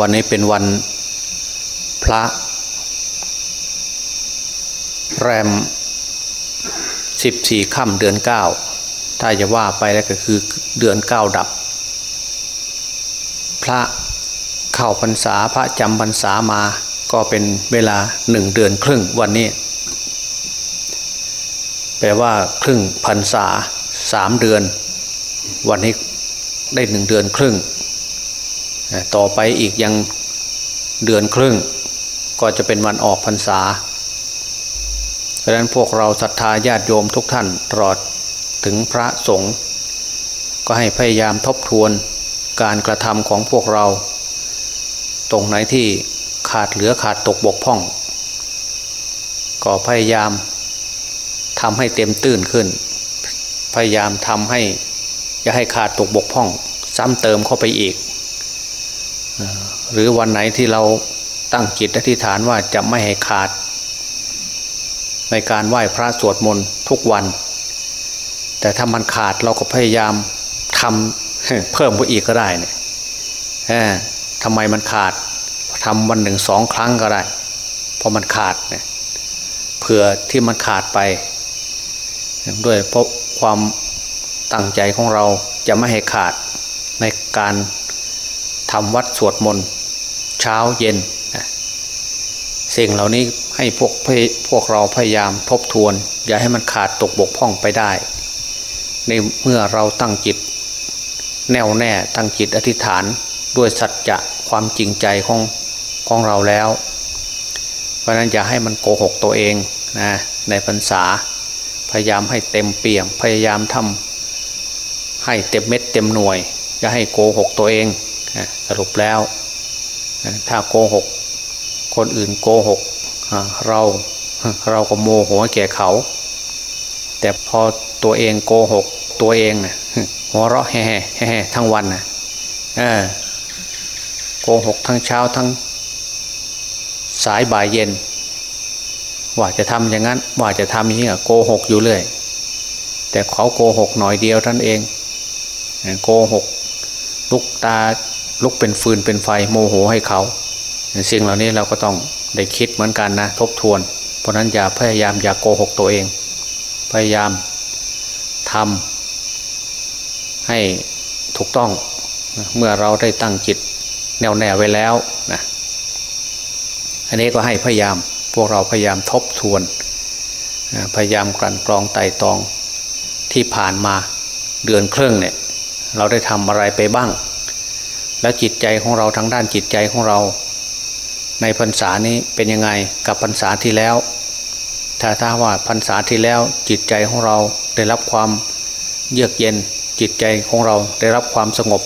วันนี้เป็นวันพระ แรมสิบสี่ค่ำเดือนเก้าถ้าจะว่าไปแล้วก็คือเดือนเก้าดับ พระเข้าพรรษาพระจำพรรษามาก็เป็นเวลาหนึ่งเดือนครึ่งวันนี้ แปลว่าครึ่งพรรษาสามเดือน วันนี้ได้หนึ่งเดือนครึ่ง ต่อไปอีกยังเดือนครึ่ง ก็จะเป็นวันออกพรรษาเพราะนั้นพวกเราศรัทธาญาติโยมทุกท่านตลอดถึงพระสงฆ์ก็ให้พยายามทบทวนการกระทำของพวกเรา ตรงไหนที่ขาดเหลือขาดตกบกพร่อง ก็พยายามทำให้เต็มตื้นขึ้น พยายามทำให้อย่าให้ขาดตกบกพร่อง ซ้ำเติมเข้าไปอีก หรือวันไหนที่เราตั้งจิตอธิษฐานว่าจะไม่ให้ขาด ในการไหว้พระสวดมนต์ทุกวัน แต่ถ้ามันขาดเราก็พยายามทำเพิ่มไปอีกก็ได้เนี่ยทำไมมันขาดทำวันหนึ่งสองครั้งก็ได้พราะมันขาดเนี่ยเผื่อที่มันขาดไป ด้วยเพราะความตั้งใจของเราจะไม่ให้ขาดในการ ทำวัดสวดมนต์เช้าเย็น สิ่งเหล่านี้ให้พวกพวกเราพยายามทบทวน อย่าให้มันขาดตกบกพร่องไปได้ ในเมื่อเราตั้งจิต แน่วแน่ตั้งจิตอธิษฐานด้วยสัจจะความจริงใจของของเราแล้ว เพราะนั้นอย่าให้มันโกหกตัวเองนะในพรรษา พยายามให้เต็มเปี่ยมพยายามทำให้เต็มเม็ดเต็มหน่วย อย่าให้โกหกตัวเอง สรุปแล้วถ้าโกหก คนอื่นโกหกเราเราก็โมโหแก่เขา แต่พอตัวเองโกหก ตัวเองนะหัวเราะแห่แห่ทั้งวันนะโกหกทั้งเช้าทั้งสายบ่ายเย็น ว่าจะทำอย่างนั้น ว่าจะทำอย่างนี้โกหกอยู่เรื่อยแต่เขาโกหกหน่อยเดียวท่านเองโกหกลุกตา ลุกเป็นฟืนเป็นไฟโมโหให้เขาสิ่งเหล่านี้เราก็ต้องได้คิดเหมือนกันนะทบทวน เพราะนั้นอย่าพยายามอย่ากโกหกตัวเอง พยายามทำให้ถูกต้องเมื่อเราได้ตั้งจิตแน่วแน่ไว้แล้วนะอันนี้ก็ให้พยายามพวกเราพยายามทบทวน พยายามกลั่นกรองไต่ตองที่ผ่านมาเดือนครึ่งเนี่ยเราได้ทำอะไรไปบ้าง แล้วจิตใจของเราทางด้านจิตใจของเรา ในพรรษานี้เป็นยังไงกับพรรษาที่แล้ว ถ้าถ้าว่าพรรษาที่แล้วจิตใจของเราได้รับความเยือกเย็นจิตใจของเราได้รับความสงบ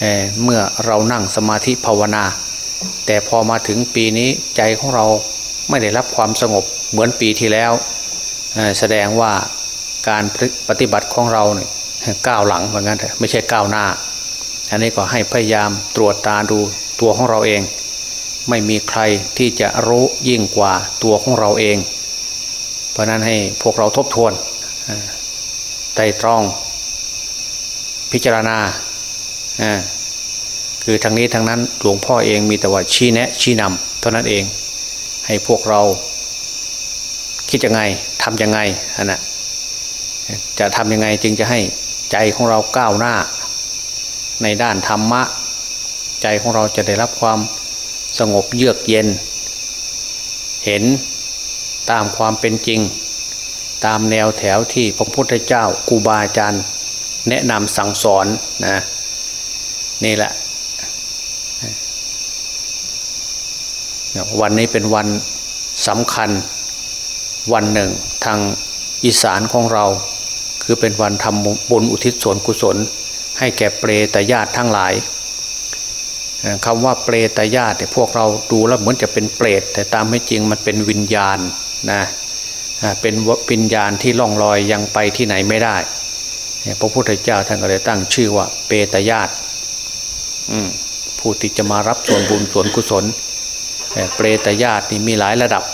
เเมื่อเรานั่งสมาธิภาวนา แต่พอมาถึงปีนี้ใจของเราไม่ได้รับความสงบเหมือนปีที่แล้ว แสดงว่าการปฏิบัติของเราเนี่ยก้าวหลังเหมือนกันไม่ใช่ก้าวหน้า อันนี้ก็ให้พยายามตรวจตาดูตัวของเราเอง ไม่มีใครที่จะรู้ยิ่งกว่าตัวของเราเอง เพราะนั้นให้พวกเราทบทวนไตรตรอง พิจารณาคือทางนี้ทางนั้นหลวงพ่อเองมีแต่ว่าชี้แนะชี้นำเท่านั้นเอง ให้พวกเราคิดยังไงทำยังไงนะจะทำยังไงจึงจะให้ใจของเราก้าวหน้า ในด้านธรรมะ ใจของเราจะได้รับความสงบเยือกเย็น เห็นตามความเป็นจริง ตามแนวแถวที่พระพุทธเจ้าครูบาอาจารย์แนะนำสั่งสอนนะนี่แหละ วันนี้เป็นวันสำคัญวันหนึ่งทางอีสานของเรา คือเป็นวันทำบุญอุทิศส่วนกุศล ให้แก่เปรตญาติทั้งหลายคำว่าเปรตญาติพวกเราดูแล้วเหมือนจะเป็นเปรต แต่ตามไม่จริงมันเป็นวิญญาณนะเป็นวิญญาณที่ล่องลอยยังไปที่ไหนไม่ได้พระพุทธเจ้าท่านก็เลยตั้งชื่อว่าเปตญาติผู้ที่จะมารับส่วนบุญส่วนกุศลเปรตญาตินี่มีหลายระดับ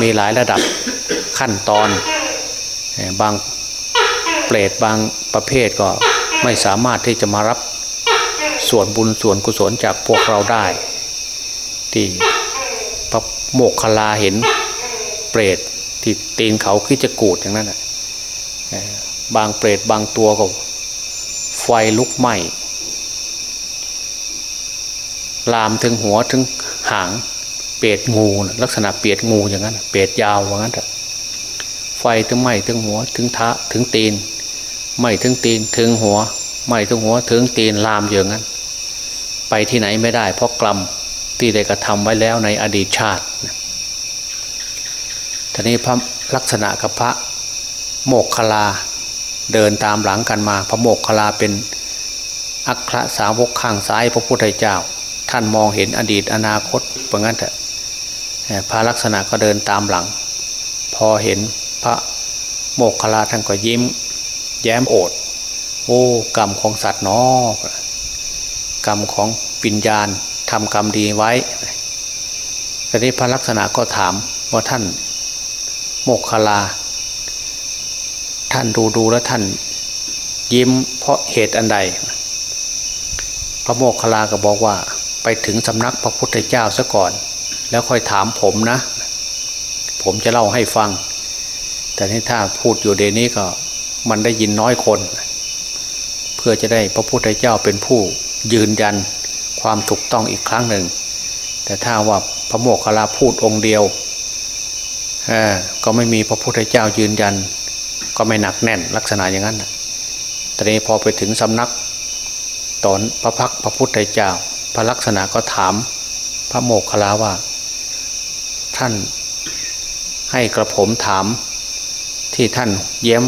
มีหลายระดับขั้นตอนบาง เปรตบางประเภทก็ไม่สามารถที่จะมารับส่วนบุญส่วนกุศลจากพวกเราได้ ที่พระโมกขลาเห็นเปรตที่ตีนเขาคิจะกูดอย่างนั้นนะบางเปรตบางตัวก็ไฟลุกไหม้ลามถึงหัวถึงหางเปรตงูลักษณะเปรตงูอย่างนั้นเปรตยาวว่างนั้นไฟถึงไหม้ถึงหัวถึงท้าถึงตีน ไม้ถึงตีนถึงหัว ไม้ถึงหัวถึงตีนลามอย่างนั้น ไปที่ไหนไม่ได้เพราะกรรมที่ได้กระทำไว้แล้วในอดีตชาติทีนี้พระลักษณะกับพระโมกขลาเดินตามหลังกันมา พระโมกขลาเป็นอัครสาวกข้างซ้ายพระพุทธเจ้า ท่านมองเห็นอดีตอนาคตเพราะงั้นเถอะพระลักษณะก็เดินตามหลัง พอเห็นพระโมกขลาท่านก็ยิ้ม แย้มโอด โอ้กรรมของสัตว์นอกรรมของปิญญาณทำกรรมดีไว้ทีนี้พระลักษณะก็ถามว่าท่าน โมกขลา ท่านดูดูแล้วท่าน ยิ้มเพราะเหตุอันใด พระโมกขลาก็บอกว่า ไปถึงสำนักพระพุทธเจ้าซะก่อน แล้วค่อยถามผมนะ ผมจะเล่าให้ฟัง แต่ที่ถ้าพูดอยู่เดนี้ก็ มันได้ยินน้อยคน เพื่อจะได้พระพุทธเจ้าเป็นผู้ยืนยันความถูกต้องอีกครั้งหนึ่ง แต่ถ้าว่าพระโมกขลาพูดองค์เดียวก็ไม่มีพระพุทธเจ้ายืนยัน ก็ไม่หนักแน่นลักษณะอย่างนั้นตอนนี้พอไปถึงสำนักตอนพระพักพระพุทธเจ้า พระลักษณะก็ถามพระโมกขลาว่า ท่านให้กระผมถามที่ท่านเย้ม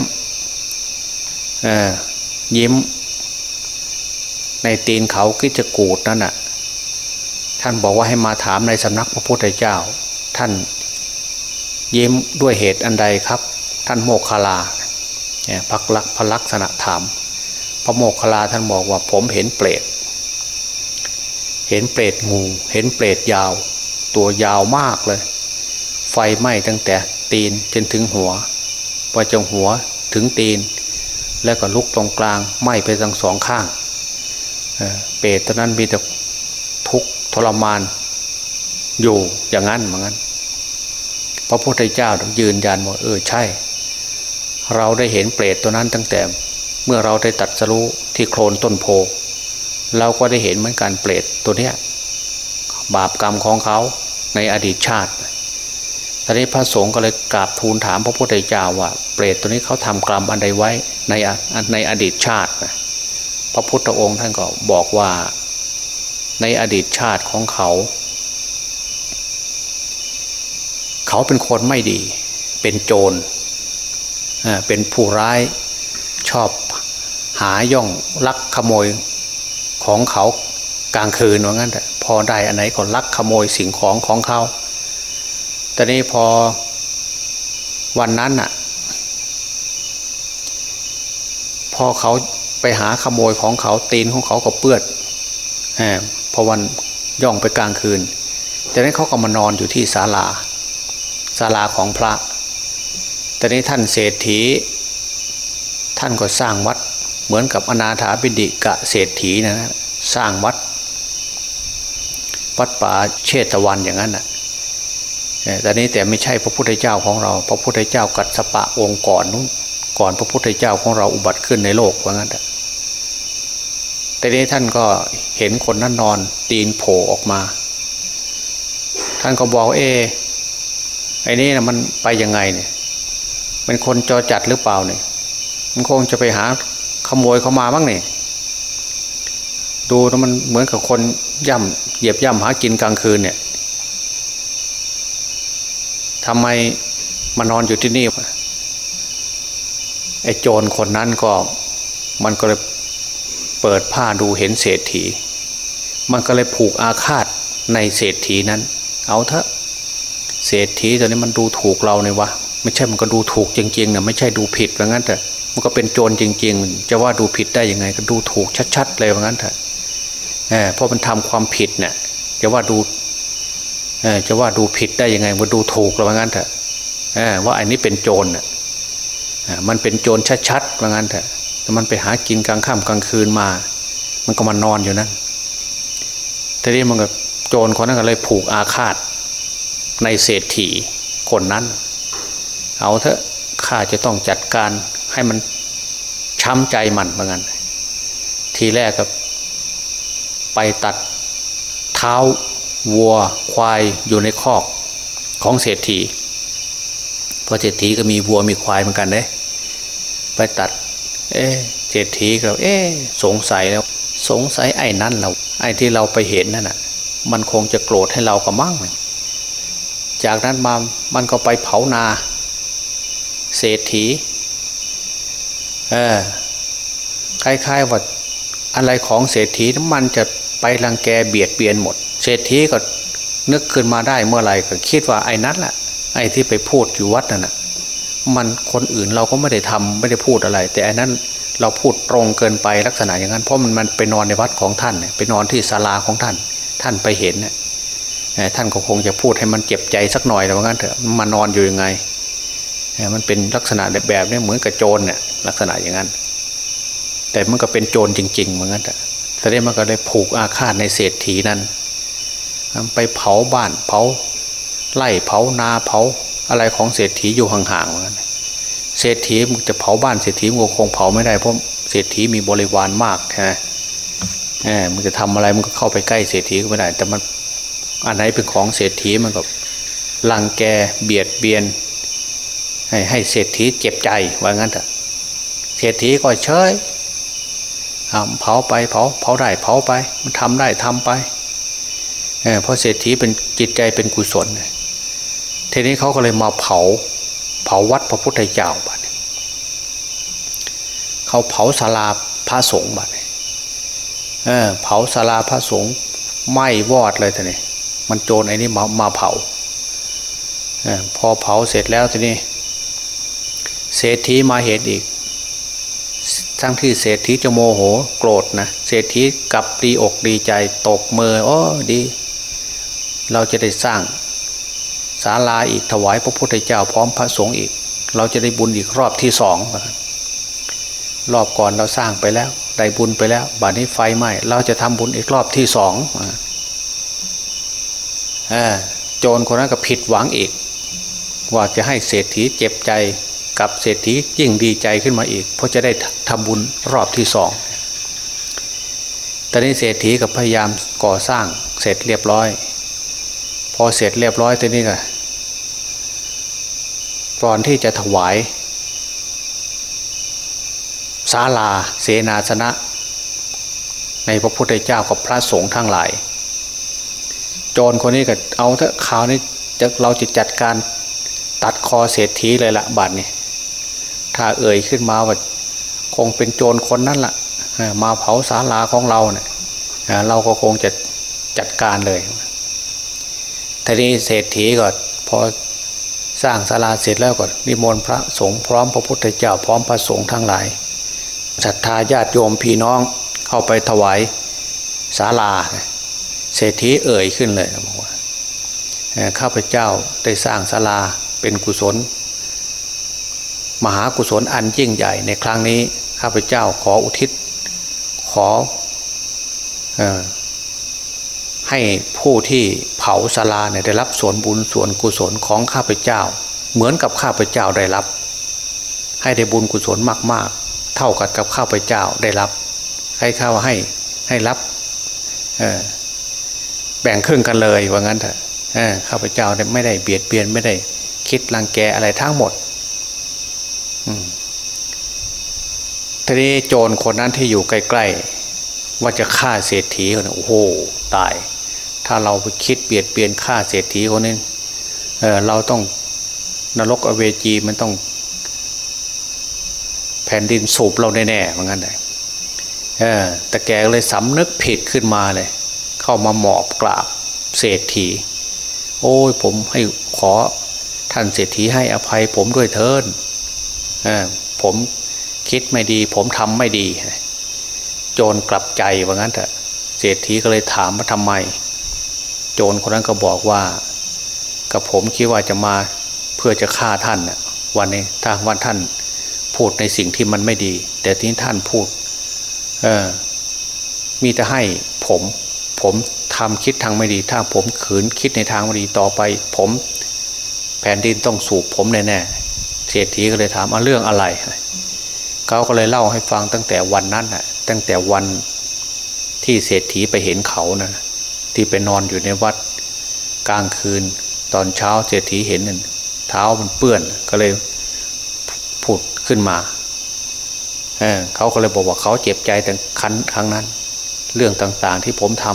ยิ้ม ในตีนเขากิจกูดนั่นน่ะ ท่านบอกว่าให้มาถามในสำนักพระพุทธเจ้า ท่านยิ้มด้วยเหตุอันใดครับ ท่านโมกขลาพักลักพลักษณะถาม พระโมกขลาท่านบอกว่าผมเห็นเปรตเห็นเปรตงู เห็นเปรตยาว ตัวยาวมากเลย ไฟไหม้ตั้งแต่ตีนจนถึงหัวพอจงหัวถึงตีน แล้วก็ลุกตรงกลางไหม้ไปทั้งสองข้างเปรตตอนนั้นมีแต่ทุกทรมานอยู่อย่างนั้นเหมือนกันพระพุทธเจ้ายืนยันว่าเออใช่ เราได้เห็นเปรตตัวนั้นตั้งแต่ เมื่อเราได้ตัดสรู้ที่โคลนต้นโพ เราก็ได้เห็นเหมือนกันเปรตตัวเนี้ยบาปกรรมของเขาในอดีตชาติ ตอนนี้พระสงฆ์ก็เลยกราบทูลถามพระพุทธเจ้าว่า เปรตตัวนี้เขาทำกรรมอันใดไว้ในในอดีตชาติ พระพุทธองค์ท่านก็บอกว่าในอดีตชาติของเขา เขาเป็นคนไม่ดี เป็นโจรเป็นผู้ร้ายชอบหาย่องลักขโมยของเขากลางคืนว่างั้นแต่พอได้อันไหนก็ลักขโมยสิ่งของของเขา ต่นี้พอวันนั้นน่ะพอเขาไปหาขโมยของเขาตีนของเขาก็เปื้อนพอวันย่องไปกลางคืนแต่นั้นเขาก็มานอนอยู่ที่ศาลาศาลาของพระตอนนี้ท่านเศรษฐี ท่านก็สร้างวัดเหมือนกับอนาถาบิดิกะเศรษฐีนะนะสร้างวัด วัดป่าเชตวันอย่างนั้นนะ แต่นี้แต่ไม่ใช่พระพุทธเจ้าของเรา พระพุทธเจ้ากัดสปะองค์ก่อนนู้นก่อนพระพุทธเจ้าของเราอุบัติขึ้นในโลกว่างั้นแต่นี้ท่านก็เห็นคนนั้นนอนตีนโผล่ออกมา ท่านก็บอกเอไอ้นี่นะมันไปยังไงเนี่ยเป็นคนจอจัดหรือเปล่าเนี่ย มันคงจะไปหาขโมยเข้ามาบ้างเนี่ยดูแล้วมันเหมือนกับคนย่ำเหยียบย่ำหากินกลางคืนเนี่ย ทำไมมานอนอยู่ที่นี่ไอ้โจรคนนั้นก็มันก็เลยเปิดผ้าดูเห็นเศรษฐี มันก็เลยผูกอาฆาตในเศรษฐีนั้น เอาเถอะเศรษฐีตอนนี้มันดูถูกเราเนี่ยวะไม่ใช่มันก็ดูถูกจริงๆนะไม่ใช่ดูผิดว่างั้นแต่มันก็เป็นโจรจริง ๆ จะว่าดูผิดได้ยังไง ก็ดูถูกชัดๆเลยว่างั้นเถอะเพราะมันทำความผิดเนี่ยจะว่าดู จะว่าดูผิดได้ยังไงว่าดูถูกเราว่างั้นเถอะว่าอันนี้เป็นโจรมันเป็นโจรชัดๆว่างั้นเถอะมันไปหากินกลางค่ำกลางคืนมา มันก็มานอนอยู่นั้นทีนี้มันก็โจรคนนั้นก็เลยผูกอาฆาต ในเศรษฐีคนนั้น เอาเถอะข้าจะต้องจัดการให้มันช้ำใจมันเหมือนกันทีแรกก็ไปตัดเท้า วัวควายอยู่ในคอกของเศรษฐีเพราะเศรษฐีก็มีวัวมีควายเหมือนกันเด้ไปตัด เอเศรษฐีก็เอสงสัยแล้ว สงสัยไอ้นั่นเราไอ้ที่เราไปเห็นนั่นน่ะ มันคงจะโกรธให้เราก็มั่งจากนั้นมามันก็ไปเผานา เศรษฐีเออคล้ายๆว่าอะไรของเศรษฐีมันจะไปรังแกเบียดเบียนหมด เศรษฐีก็นึกขึ้นมาได้เมื่อไหร่ก็คิดว่าไอ้นั้นแหละไอ้ที่ไปพูดอยู่วัดนั่นนะมันคนอื่นเราก็ไม่ได้ทำไม่ได้พูดอะไร แต่อันนั้นเราพูดตรงเกินไปลักษณะอย่างนั้น เพราะมันมันไปนอนในวัดของท่านไปนอนที่ศาลาของท่าน ท่านไปเห็นเนี่ยท่านก็คงจะพูดให้มันเจ็บใจสักหน่อยแต่ว่างั้นเถอะมานอนอยู่ยังไงมันเป็นลักษณะแบบนี้เหมือนกับโจรเนี่ยลักษณะอย่างนั้น แต่มันก็เป็นโจรจริงๆเหมือนกันแต่ได้มันก็เลยผูกอาฆาตในเศรษฐีนั้น ไปเผาบ้านเผาไล่เผานาเผาอะไรของเศรษฐีอยู่ห่างๆเหมือนกันเศรษฐีมันจะเผาบ้านเศรษฐีมันคงเผาไม่ได้เพราะเศรษฐีมีบริวารมากใช่ไหมเออมันจะทำอะไรมันก็เข้าไปใกล้เศรษฐีก็ไม่ได้ แต่มันอันไหนเป็นของเศรษฐีมันก็ลังแกเบียดเบียน ให้ให้เศรษฐีเจ็บใจว่างั้นเถอะเศรษฐีก็เฉยเผาไปเผาเผาได้เผาไป มันทำได้ทำไป เพราะเศรษฐีเป็นจิตใจเป็นกุศลทีนี้เขาก็เลยมาเผา เผาวัดพระพุทธเจ้าบัดเขาเผาศาลาพระสงฆ์บัดเออเผาศาลาพระสงฆ์ไหม้วอดเลยทีนี้มันโจรไอ้นี่มามาเผาอพอเผาเสร็จแล้วทีนี้ เศรษฐีมาเห็นอีก ทั้งที่เศรษฐีจะโมโหโกรธนะเศรษฐีกลับดีอกดีใจตกมือโอ้ดี เราจะได้สร้างศาลาอีกถวายพระพุทธเจ้าพร้อมพระสงฆ์อีก เราจะได้บุญอีกรอบที่สองรอบก่อนเราสร้างไปแล้ว ได้บุญไปแล้วบัดนี้ไฟไหม้เราจะทำบุญอีกรอบที่สองโจรคนนั้นก็ผิดหวังอีก ว่าจะให้เศรษฐีเจ็บใจกับเศรษฐียิ่งดีใจขึ้นมาอีก เพราะจะได้ทำบุญรอบที่สองตอนนี้เศรษฐีกับพยายามก่อสร้างเสร็จเรียบร้อย พอเสร็จเรียบร้อยทีนี้ก็ก่อนที่จะถวายศาลาเสนาสนะ ในพระพุทธเจ้ากับพระสงฆ์ทั้งหลาย โจรคนนี้ก็เอาเถอะข่าวนี้จะเราจะจัดการตัดคอเศรษฐีเลยละบัดนี้ถ้าเอ่ยขึ้นมาว่าคงเป็นโจรคนนั้นละ่ะมาเผาศาลาของเราเนี่ยเราก็คงจะจัดการเลย ทีนี้เศรษฐีก็พอสร้างศาลาเสร็จแล้วก็นิมนต์พระสงฆ์พร้อมพระพุทธเจ้าพร้อมพระสงฆ์ทั้งหลายศรัทธาญาติโยมพี่น้องเข้าไปถวายศาลา เศรษฐีเอ่ยขึ้นเลยบอกว่าข้าพเจ้าได้สร้างศาลาเป็นกุศล มหากุศลอันยิ่งใหญ่ในครั้งนี้ ข้าพเจ้าขออุทิศขอ ให้ผู้ที่เผาศลาเนี่ยได้รับส่วนบุญส่วนกุศลของข้าพเจ้า เหมือนกับข้าพเจ้าได้รับ ให้ได้บุญกุศลมากๆ เท่ากับกับข้าพเจ้าได้รับ ให้ข้าให้ให้รับแบ่งครึ่งกันเลยว่างั้นเถอะข้าพเจ้าไม่ได้เบียดเบียนไม่ได้คิดรังแกอะไรทั้งหมดทีนี้โจรคนนั้นที่อยู่ใกล้ ๆ ว่าจะฆ่าเศรษฐีคนโอ้โห ตาย ถ้าเราไปคิดเบียดเบียนฆ่าเศรษฐีคนนี้เเราต้องนรกอเวจีมันต้อง แผ่นดินสูบเราแน่ๆเหมือนกันเลยแต่แกเลยสำนึกผิดขึ้นมาเลย เข้ามาหมอบกราบเศรษฐี โอ้ยผมให้ขอท่านเศรษฐีให้อภัยผมด้วยเถินผมคิดไม่ดี ผมทำไม่ดี โจรกลับใจว่างั้นเถอะเศรษฐีก็เลยถามว่าทำไม โจรคนนั้นก็บอกว่า กับผมคิดว่าจะมาเพื่อจะฆ่าท่านน่ะวันนี้ถ้าวันท่านพูดในสิ่งที่มันไม่ดี แต่ที่ท่านพูดเออมีแต่ให้ผม ผมทำคิดทางไม่ดี ถ้าผมขืนคิดในทางไม่ดีต่อไป ผมแผ่นดินต้องสูบผมแน่ๆเศรษฐีก็เลยถามเอาเรื่องอะไรเขาก็เลยเล่าให้ฟังตั้งแต่วันนั้นน่ะ ตั้งแต่วันที่เศรษฐีไปเห็นเขานะ ที่ไปนอนอยู่ในวัดกลางคืน ตอนเช้าเศรษฐีเห็นเท้ามันเปื้อนก็เลยผุดขึ้นมาเเขาก็เลยบอกว่าเขาเจ็บใจแต่ครั้งครั้งนั้น เรื่องต่างๆที่ผมท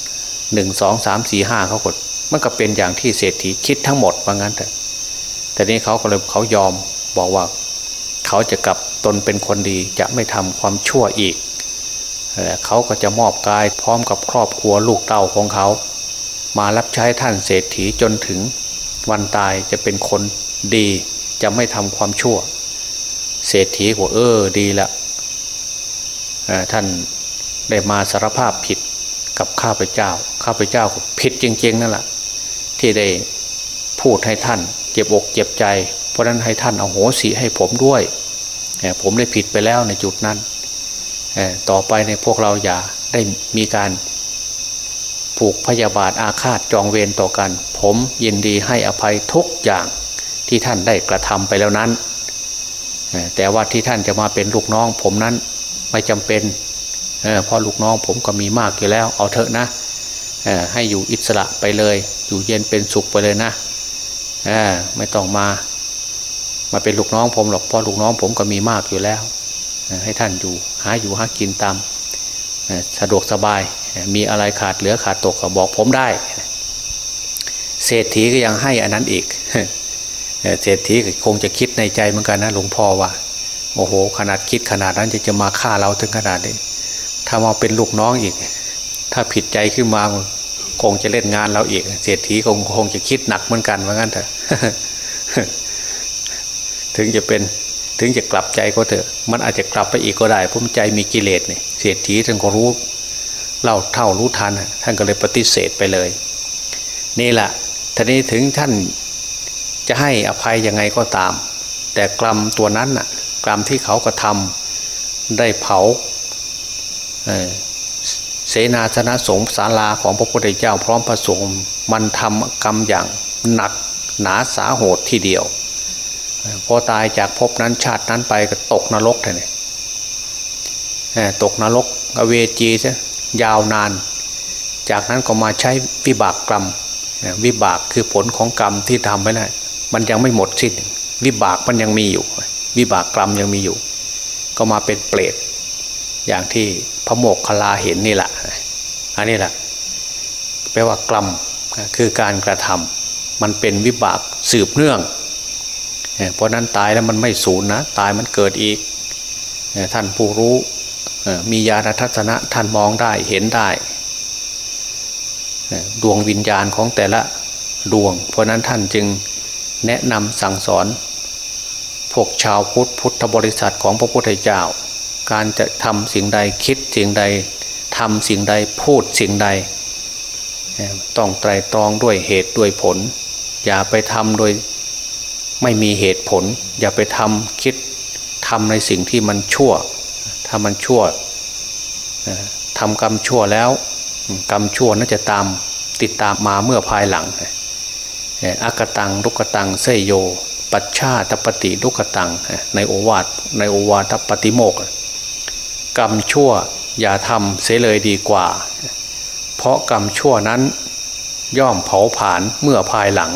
ำหนึ่งสองสามสี่ห้าเขากดมันก็เป็นอย่างที่เศรษฐีคิดทั้งหมดว่างั้นแต่แต่นี้เขาก็เลยเขายอมบอกว่า เขาจะกลับตนเป็นคนดีจะไม่ทำความชั่วอีก เขาก็จะมอบกายพร้อมกับครอบครัวลูกเต้าของเขา มารับใช้ท่านเศรษฐีจนถึงวันตายจะเป็นคนดีจะไม่ทำความชั่ว เศรษฐีบอกเออดีละท่านได้มาสารภาพผิดกับข้าพเจ้า ข้าพเจ้าผิดจริง ๆ นั่นแหละที่ได้พูดให้ท่าน เจ็บอกเจ็บใจ เพราะนั้นให้ท่านเอาโหสิให้ผมด้วยผมได้ผิดไปแล้วในจุดนั้น ต่อไปในพวกเราอย่าได้มีการผูกพยาบาทอาฆาตจองเวรต่อกัน ผมยินดีให้อภัยทุกอย่างที่ท่านได้กระทำไปแล้วนั้น แต่ว่าที่ท่านจะมาเป็นลูกน้อง ผมนั้นไม่จำเป็นเพราะลูกน้องผมก็มีมากอยู่แล้ว เอาเถอะนะให้อยู่อิสระไปเลย อยู่เย็นเป็นสุขไปเลยนะไม่ต้องมา มาเป็นลูกน้องผมหรอกเพราะลูกน้องผมก็มีมากอยู่แล้ว ให้ท่านอยู่หาอยู่หากินตามสะดวกสบาย มีอะไรขาดเหลือขาดตกก็บอกผมได้ เศรษฐีก็ยังให้อันนั้นอีกเศรษฐีคงจะคิดในใจเหมือนกันนะหลวงพ่อว่าโอ้โห ขนาดคิดขนาดนั้นจะจะมาฆ่าเราถึงขนาดนี้ถ้ามาเป็นลูกน้องอีก ถ้าผิดใจขึ้นมาคงจะเล่นงานเราอีก เศรษฐีคงคงจะคิดหนักเหมือนกันว่างั้นเถอะถึงจะเป็น ถึงจะกลับใจก็เถอะ มันอาจจะกลับไปอีกก็ได้เพราะใจมีกิเลสเนี่ยเสียทีท่านก็รู้เล่าเท่ารู้ทันท่านก็เลยปฏิเสธไปเลย นี่แหละทีนี้ถึงท่านจะให้อภัยยังไงก็ตาม แต่กรรมตัวนั้นน่ะกรรมที่เขากระทำได้เผาเสนาสนะสงศาลาของพระพุทธเจ้าพร้อมพระสงฆ์มันทำกรรมอย่างหนักหนาสาโหดทีเดียว พอตายจากภพนั้นชาตินั้นไปก็ตกนรกเลยตกนรกอเวจีใช่ยาวนาน จากนั้นก็มาใช้วิบากกรรมวิบากคือผลของกรรมที่ทำไปแล้วมันยังไม่หมดสิ้น วิบากมันยังมีอยู่ วิบากกรรมยังมีอยู่ ก็มาเป็นเปรตอย่างที่พระโมกขลาเห็นนี่แหละอันนี้แหละแปลว่ากรรมคือการกระทำมันเป็นวิบากสืบเนื่อง เพราะนั้นตายแล้วมันไม่สูญนะ ตายมันเกิดอีก ท่านผู้รู้มีญาณทัศนะท่านมองได้เห็นได้ ดวงวิญญาณของแต่ละดวง เพราะนั้นท่านจึงแนะนำสั่งสอน พวกชาวพุทธพุทธบริษัทของพระพุทธเจ้า การจะทำสิ่งใดคิดสิ่งใดทำสิ่งใดพูดสิ่งใด ต้องไตรตรองด้วยเหตุด้วยผล อย่าไปทำโดย ไม่มีเหตุผล อย่าไปทำคิดทำในสิ่งที่มันชั่ว ถ้ามันชั่วทำกรรมชั่วแล้ว กรรมชั่วน่าจะตามติดตามมาเมื่อภายหลังอากตังลุกตังเสยโย ปัชชาตปฏิลุกตังในโอวาทในโอวาทปฏิโมกกรรมชั่วอย่าทำเสียเลยดีกว่า เพราะกรรมชั่วนั้นย่อมเผาผลาญเมื่อภายหลัง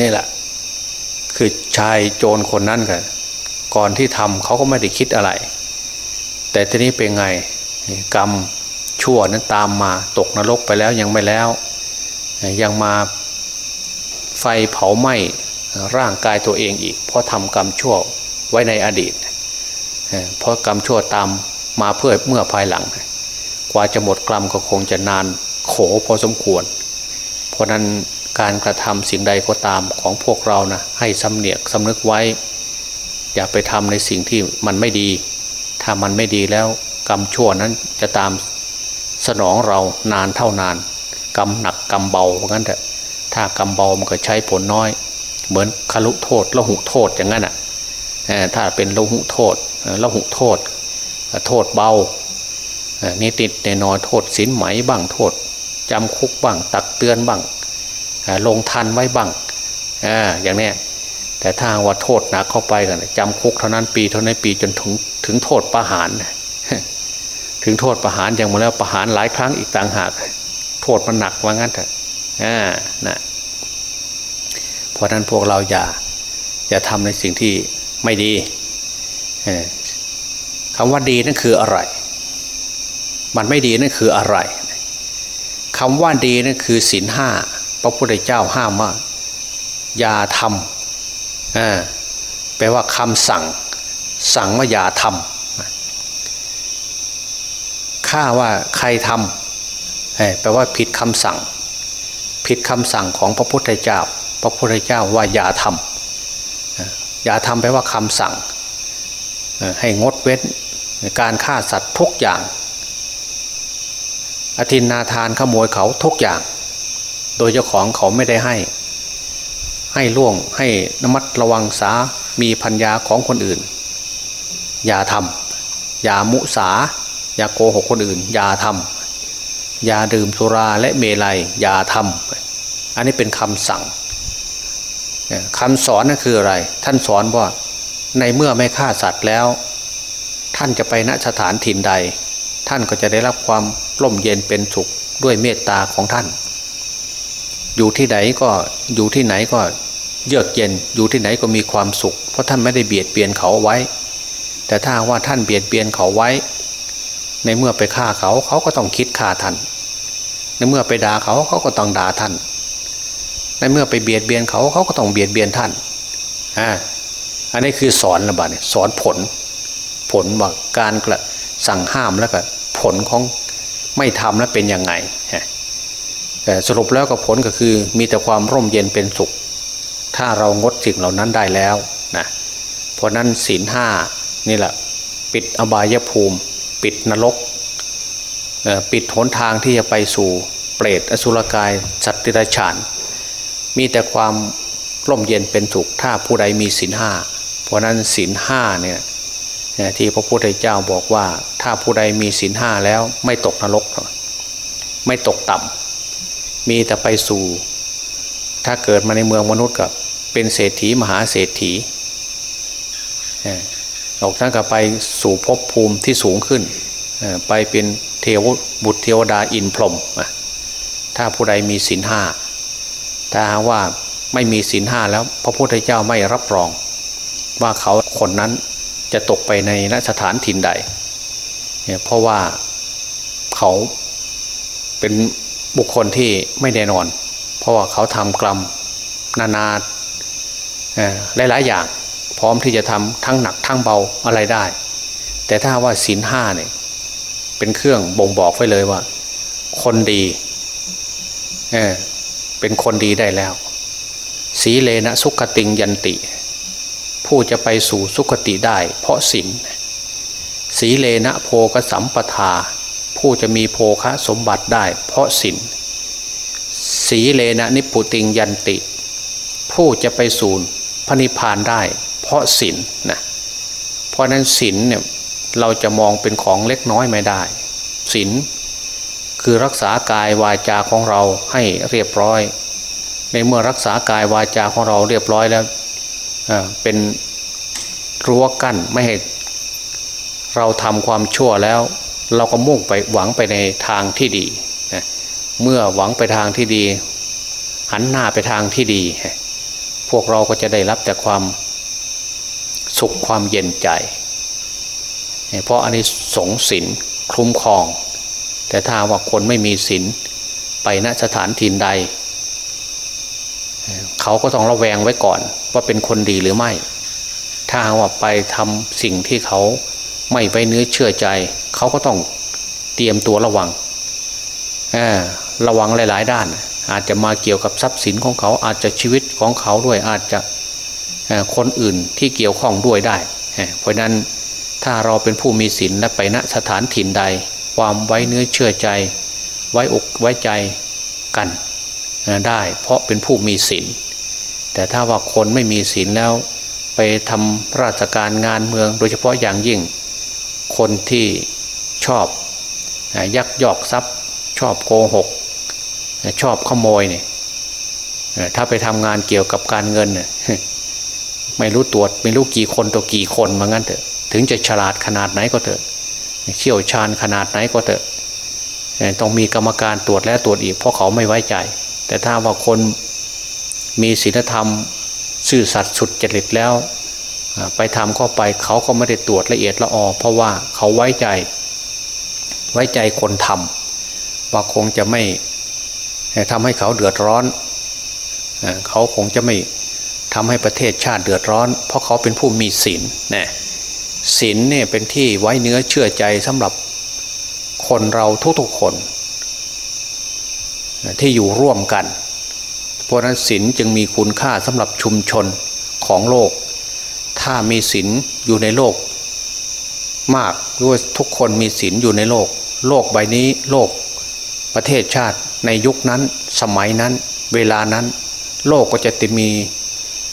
นี่แหละ คือชายโจรคนนั้นกันก่อนที่ทำเขาก็ไม่ได้คิดอะไร แต่ทีนี้เป็นไงกรรมชั่วนั้นตามมาตกนรกไปแล้วยังไม่แล้ว ยังมาไฟเผาไหม้ร่างกายตัวเองอีก เพราะทำกรรมชั่วไว้ในอดีต เพราะกรรมชั่วตามมาเพื่อเมื่อภายหลัง กว่าจะหมดกรรมก็คงจะนานโขพอสมควร เพราะนั้น การกระทำสิ่งใดก็ตามของพวกเรานะให้สำเนียกสำนึกไว้ อย่าไปทำในสิ่งที่มันไม่ดี ถ้ามันไม่ดีแล้วกรรมชั่วนั้นจะตามสนองเรานานเท่านาน กรรมหนักกรรมเบาเพราะงั้นแต่ถ้ากรรมเบามันก็ใช้ผลน้อย เหมือนคารุโทษละหุโทษอย่างนั้นอะถ้าเป็นละหุโทษละหุโทษ โทษเบานิติดในนอโทษสินไหมบ้างโทษจำคุกบ้างตักเตือนบ้าง ลงทันไว้บ้างอย่างนี้แต่ถ้าว่าโทษหนักเข้าไปกันจำคุกเท่านั้นปีเท่านั้นปีจนถึงถึงโทษประหาร ถึงโทษประหารอย่างมาแล้วประหารหลายครั้งอีกต่างหาก โทษมันหนักว่างั้นเถอะนะเพราะนั้นพวกเราอย่าอย่าทำในสิ่งที่ไม่ดีคำว่าดีนั่นคืออะไร มันไม่ดีนั่นคืออะไรคำว่าดีนั่นคือศีลห้า พระพุทธเจ้าห้ามว่าอย่าทำแปลว่าคำสั่ง สั่งว่าอย่าทำข้าว่าใครทำแปลว่าผิดคำสั่ง ผิดคำสั่งของพระพุทธเจ้า พระพุทธเจ้าว่าอย่าทำอย่าทำแปลว่าคำสั่ง ให้งดเว้นการฆ่าสัตว์ทุกอย่าง อธินนาทานขโมยเขาทุกอย่าง โดยเจ้าของเขาไม่ได้ให้ ให้ล่วงให้นมัดระวังสามีพัญญาของคนอื่น อย่าทำอย่ามุสา อย่าโกหกคนอื่น อย่าทำอย่าดื่มสุราและเมลัย อย่าทำอันนี้เป็นคำสั่งคำสอนนั่นคืออะไร ท่านสอนว่าในเมื่อไม่ฆ่าสัตว์แล้ว ท่านจะไปณสถานถิ่นใด ท่านก็จะได้รับความร่มเย็นเป็นสุขด้วยเมตตาของท่าน อยู่ที่ไหนก็อยู่ที่ไหนก็เยือกเย็นอยู่ที่ไหนก็มีความสุข เพราะท่านไม่ได้เบียดเบียนเขาไว้ แต่ถ้าว่าท่านเบียดเบียนเขาไว้ ในเมื่อไปฆ่าเขาเขาก็ต้องคิดฆ่าท่าน ในเมื่อไปด่าเขาเขาก็ต้องด่าท่าน ในเมื่อไปเบียดเบียนเขาเขาก็ต้องเบียดเบียนท่านอ่าอันนี้คือสอนระบาดสอนผล ผลว่าการกระสั่งห้ามแล้วก็ผลของไม่ทำแล้วเป็นยังไง สรุปแล้วก็ผลก็คือมีแต่ความร่มเย็นเป็นสุข ถ้าเรางดสิ่งเหล่านั้นได้แล้วนะเพราะนั้นศีลห้านี่แหละปิดอบายภูมิ ปิดนรกปิดหนทางที่จะไปสู่เปรตอสุรกายสัตว์ติรฉาน มีแต่ความร่มเย็นเป็นสุขถ้าผู้ใดมีศีลห้าเพราะนั้นศีลห้าเนี่ยที่พระพุทธเจ้าบอกว่าถ้าผู้ใดมีศีลห้าแล้วไม่ตกนรก ไม่ตกต่ำ มีแต่ไปสู่ ถ้าเกิดมาในเมืองมนุษย์ก็เป็นเศรษฐีมหาเศรษฐีออกทั้งกับไปสู่ภพภูมิที่สูงขึ้น ไปเป็นเทวบุตรเทวดาอินพรหมถ้าผู้ใดมีศีลห้าถ้าว่าไม่มีศีลห้าแล้วพระพุทธเจ้าไม่รับรอง ว่าเขาคนนั้นจะตกไปในนสถานถิ่นใด เพราะว่าเขาเป็นบุคคลที่ ไม่แน่นอน เพราะว่าเขาทำกรรมนานาหลายๆอย่าง พร้อมที่จะทำทั้งหนักทั้งเบาอะไรได้ แต่ถ้าว่าศีลห้าเนี่ยเป็นเครื่องบ่งบอกไว้เลยว่า คนดีเเป็นคนดีได้แล้ว สีเลนะสุขติงยันติ ผู้จะไปสู่สุคติได้ เพราะศีลสีเลนะโพกสัมปทา ผู้จะมีโภคะสมบัติได้ เพราะศีล สีเลนะนิพุติงยันติ ผู้จะไปสู่พระนิพพานได้ เพราะศีลนะเพราะนั้นศีลเนี่ยเราจะมองเป็นของเล็กน้อยไม่ได้ศีลคือรักษากายวาจาของเราให้เรียบร้อย ในเมื่อรักษากายวาจาของเราเรียบร้อยแล้วเป็นรั้วกั้นไม่ให้เราทำความชั่วแล้ว เราก็มุ่งไปหวังไปในทางที่ดี เมื่อหวังไปทางที่ดี หันหน้าไปทางที่ดี พวกเราก็จะได้รับแต่ความสุขความเย็นใจ เพราะอันนี้สงสินคุ้มครอง แต่ถ้าว่าคนไม่มีศีลไปณสถานถิ่นใด เขาก็ต้องระแวงไว้ก่อน ว่าเป็นคนดีหรือไม่ ถ้าว่าไปทำสิ่งที่เขาไม่ไว้เนื้อเชื่อใจ เขาก็ต้องเตรียมตัวระวัง ระวังหลาย ๆ ด้าน อาจจะมาเกี่ยวกับทรัพย์สินของเขาอาจจะชีวิตของเขาด้วยอาจจะคนอื่นที่เกี่ยวข้องด้วยได้ เพราะนั้นถ้าเราเป็นผู้มีศีลและไปณสถานถิ่นใด ความไว้เนื้อเชื่อใจ ไว้อกไว้ใจกันได้ เพราะเป็นผู้มีศีลแต่ถ้าว่าคนไม่มีศีลแล้วไปทำราชการงานเมือง โดยเฉพาะอย่างยิ่ง คนที่ชอบยักยอกทรัพย์ชอบโกหก ชอบขโมยเนี่ยถ้าไปทำงานเกี่ยวกับการเงินเนี่ยไม่รู้ตรวจไม่รู้กี่คนตัวกี่คนมางั้นเถอะ ถึงจะฉลาดขนาดไหนก็เถอะ เชี่ยวชาญขนาดไหนก็เถอะต้องมีกรรมการตรวจและตรวจอีกเพราะเขาไม่ไว้ใจ แต่ถ้าว่าคนมีศีลธรรมซื่อสัตย์สุดจริตแล้ว ไปทำเข้าไปเขาก็ไม่ได้ตรวจละเอียดละออเพราะว่าเขาไว้ใจ ไว้ใจคนทำว่าคงจะไม่ ทำให้เขาเดือดร้อน เขาคงจะไม่ทำให้ประเทศชาติเดือดร้อน เพราะเขาเป็นผู้มีศีลนะศีลเนี่ยเป็นที่ไว้เนื้อเชื่อใจสำหรับคนเราทุกๆคน ที่อยู่ร่วมกัน เพราะนั้นศีลจึงมีคุณค่าสำหรับชุมชนของโลก ถ้ามีศีลอยู่ในโลก มากด้วยทุกคนมีศีลอยู่ในโลก โลกใบนี้โลกประเทศชาติ ในยุคนั้นสมัยนั้น เวลานั้น โลกก็จะติมี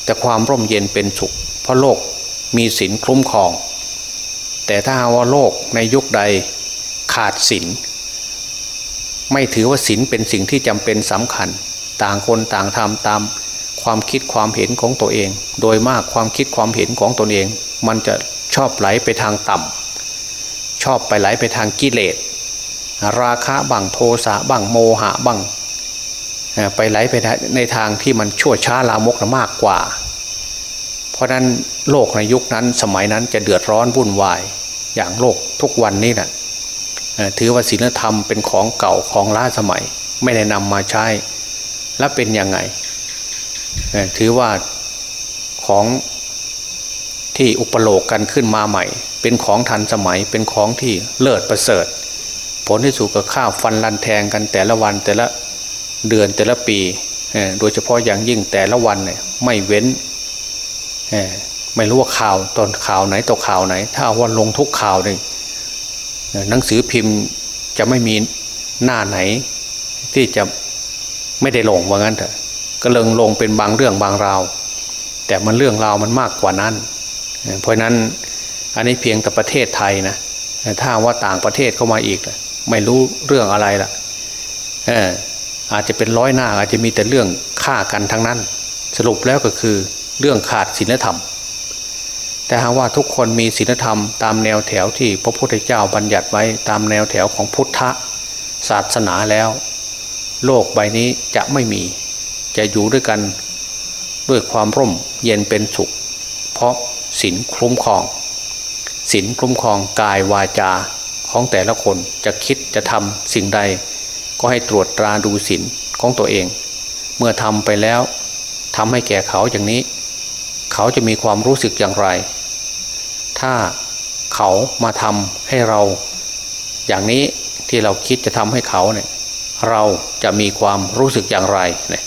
แต่ความร่มเย็นเป็นสุข เพราะโลกมีศีลคุ้มครอง แต่ถ้าว่าโลกในยุคใดขาดศีลไม่ถือว่าศีลเป็นสิ่งที่จำเป็นสำคัญ ต่างคนต่างทำตามความคิดความเห็นของตัวเอง โดยมากความคิดความเห็นของตนเอง มันจะชอบไหลไปทางต่ำชอบไปไหลไปทางกิเลส ราคะบังโทสะบังโมหะบังไปไหลไปในทางที่มันชั่วช้าลามกมากกว่า เพราะนั้นโลกในยุคนั้นสมัยนั้นจะเดือดร้อนวุ่นวายอย่างโลกทุกวันนี้นะ่ะถือว่าศีลธรรมเป็นของเก่าของล้าสมัย ไม่ได้นำมาใช้ และเป็นยังไง ถือว่าของที่อุปโลกกันขึ้นมาใหม่ เป็นของทันสมัยเป็นของที่เลิศประเสริฐ ผลที่สุดก็ข้าวฟันลันแทงกันแต่ละวันแต่ละเดือนแต่ละปีโดยเฉพาะอย่างยิ่งแต่ละวันเนี่ยไม่เว้นไม่รู้ว่าข่าวตอนข่าวไหนต่อข่าวไหน ถ้าวันลงทุกข่าวหนึ่งหนังสือพิมพ์จะไม่มีหน้าไหน ที่จะไม่ได้ลงว่างั้นเถอะก็เลิงลงเป็นบางเรื่องบางราว แต่มันเรื่องราวมันมากกว่านั้น เพราะนั้นอันนี้เพียงแต่ประเทศไทยนะถ้าว่าต่างประเทศเข้ามาอีก ไม่รู้เรื่องอะไรล่ะอาจจะเป็นร้อยหน้าอาจจะมีแต่เรื่องฆ่ากันทั้งนั้น สรุปแล้วก็คือเรื่องขาดศีลธรรม แต่หากว่าทุกคนมีศีลธรรมตามแนวแถวที่พระพุทธเจ้าบัญญัติไว้ตามแนวแถวของพุทธศาสนาแล้ว โลกใบนี้จะไม่มี จะอยู่ด้วยกันด้วยความร่มเย็นเป็นสุข เพราะศีลคุ้มครองศีลคุ้มครองกายวาจา ของแต่ละคนจะคิดจะทำสิ่งใด ก็ให้ตรวจตราดูศีลของตัวเอง เมื่อทำไปแล้วทำให้แก่เขาอย่างนี้ เขาจะมีความรู้สึกอย่างไร ถ้าเขามาทำให้เรา อย่างนี้ที่เราคิดจะทำให้เขาเนี่ยเราจะมีความรู้สึกอย่างไรเนี่ย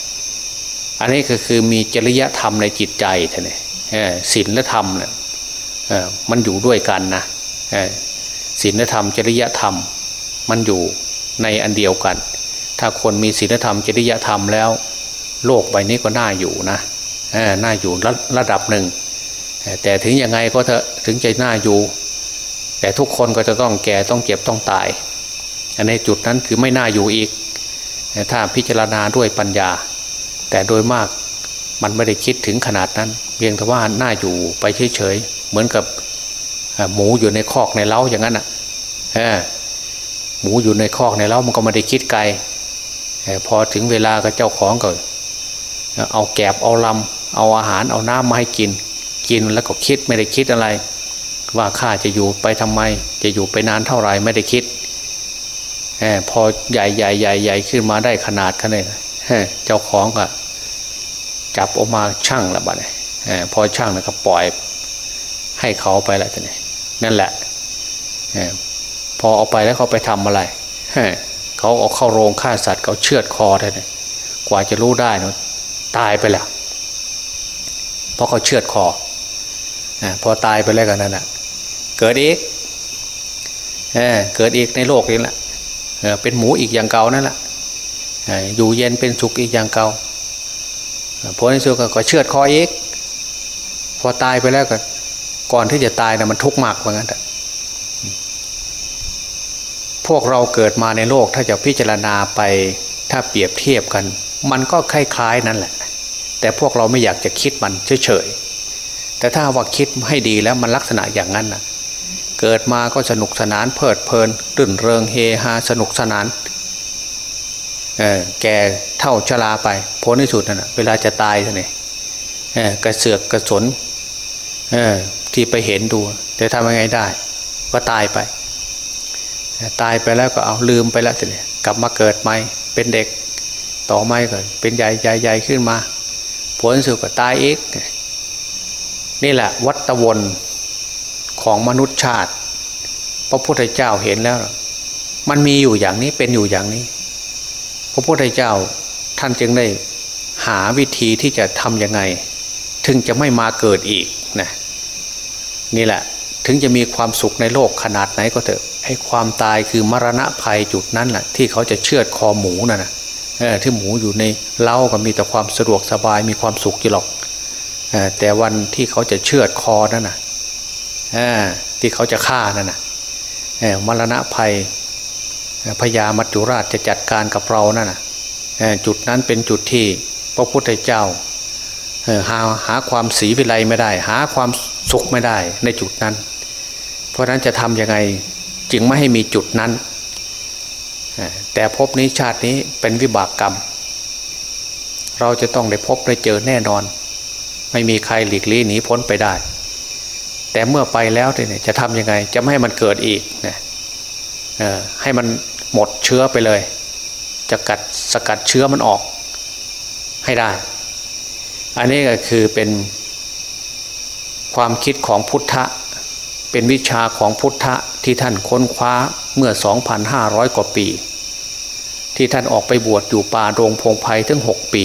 อันนี้ก็คือมีจริยธรรมในจิตใจท่านเนี่ยศีลและธรรมเนี่ยมันอยู่ด้วยกันนะ ศีลธรรม จริยธรรม มันอยู่ในอันเดียวกัน ถ้าคนมีศีลธรรม จริยธรรมแล้ว โลกใบนี้ก็น่าอยู่นะน่าอยู่ระระดับหนึ่ง แต่ถึงยังไงก็เถอะถึงใจน่าอยู่ แต่ทุกคนก็จะต้องแก่ต้องเจ็บต้องตาย อันในจุดนั้นคือไม่น่าอยู่อีก ถ้าพิจารณาด้วยปัญญา แต่โดยมากมันไม่ได้คิดถึงขนาดนั้น เพียงแต่ว่าน่าอยู่ไปเฉยๆเหมือนกับ หมูอยู่ในคอกในเล้าอย่างนั้นอะหมูอยู่ในคอกในเล้ามันก็ไม่ได้คิดไกลพอถึงเวลาก็เจ้าของก็เอาแกบเอาลำเอาอาหารเอาน้ำมาให้กิน กินแล้วก็คิดไม่ได้คิดอะไร ว่าข้าจะอยู่ไปทำไม จะอยู่ไปนานเท่าไหร่ไม่ได้คิดพอใหญ่ใหญ่ใหญ่ใหญ่ขึ้นมาได้ขนาดขนาดเจ้าของก็จับออกมาช่างละบ้านพอช่างแล้วก็ปล่อยให้เขาไปละทีนี้ นั่นแหละพอเอาไปแล้วเขาไปทำอะไรเขาเอาเข้าโรงฆ่าสัตว์เขาเชือดคอได้เลยกว่าจะรู้ได้นะตายไปแล้วเพราะเขาเชือดคอพอตายไปแล้วกันนั่นแหะเกิดอีกเกิดอีกในโลกนี้แหละเป็นหมูอีกอย่างเก่านั่นแหละอยู่เย็นเป็นสุขอีกอย่างเก่าพอในสุดก็เชือดคออีก พอตายไปแล้วก็ ก่อนที่จะตายนะมันทุกข์มากเหมือนกันพวกเราเกิดมาในโลกถ้าจะพิจารณาไปถ้าเปรียบเทียบกัน มันก็คล้ายๆนั่นแหละ แต่พวกเราไม่อยากจะคิดมันเฉยๆแต่ถ้าว่าคิดให้ดีแล้วมันลักษณะอย่างนั้นนะเกิดมาก็สนุกสนานเพลิดเพลินตื่นเริงเฮฮาสนุกสนานเออแก่เท่าชราไปพ้นที่สุดนั่นนะเวลาจะตายท่านนี่กระเสือกกระสน ที่ไปเห็นดูจะทำยังไงได้ ก็ตายไป ตายไปแล้วก็เอาลืมไปแล้วทีนี้กลับมาเกิดใหม่เป็นเด็กต่อไม่ก่อนเป็นใหญ่ใหญ่ใหญ่ขึ้นมา ผลสุดก็ตายอีก นี่แหละวัตวนของมนุษย์ชาติ พระพุทธเจ้าเห็นแล้ว มันมีอยู่อย่างนี้เป็นอยู่อย่างนี้ พระพุทธเจ้าท่านจึงได้หาวิธีที่จะทำยังไง ถึงจะไม่มาเกิดอีกนะ นี่แหละถึงจะมีความสุขในโลกขนาดไหนก็เถอะให้ความตายคือมรณะภัยจุดนั้นแหละที่เขาจะเชือดคอหมูน่ะนะที่หมูอยู่ในเล้าก็มีแต่ความสะดวกสบายมีความสุขอยู่หรอกแต่วันที่เขาจะเชือดคอนั่นนะที่เขาจะฆ่านั่นนะมรณะภัยพญามัจจุราชจะจัดการกับเรานั่นนะจุดนั้นเป็นจุดที่พระพุทธเจ้าหาหาความสีวิไลไม่ได้ หาความ สุขไม่ได้ในจุดนั้น เพราะนั้นจะทำยังไงจึงไม่ให้มีจุดนั้น แต่พบนี้ชาตินี้เป็นวิบากกรรม เราจะต้องได้พบได้เจอแน่นอน ไม่มีใครหลีกลี่หนีพ้นไปได้ แต่เมื่อไปแล้วเนี่ยจะทำยังไง จะไม่ให้มันเกิดอีกนะให้มันหมดเชื้อไปเลย จะกัดสกัดเชื้อมันออกให้ได้ อันนี้ก็คือเป็น ความคิดของพุทธะ เป็นวิชาของพุทธะที่ท่านค้นคว้าเมื่อ 2,500 กว่าปี ที่ท่านออกไปบวชอยู่ป่าโรงพงไพ่ถึง 6 ปี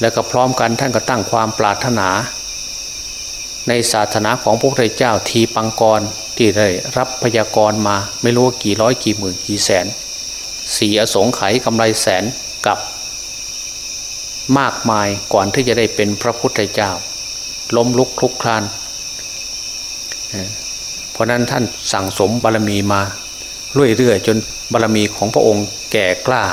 แล้วก็พร้อมกันท่านก็ตั้งความปรารถนา ในศาสนาของพระพุทธเจ้าทีปังกรที่ได้รับพยากรมาไม่รู้กี่ร้อยกี่หมื่นกี่แสนสีอสงไขยกำไรแสนกับมากมายก่อนที่จะได้เป็นพระพุทธเจ้า ล้มลุกคลุกคลานเพราะนั้นท่านสั่งสมบารมีมาเรื่อยๆจนบารมีของพระองค์แก่กล้า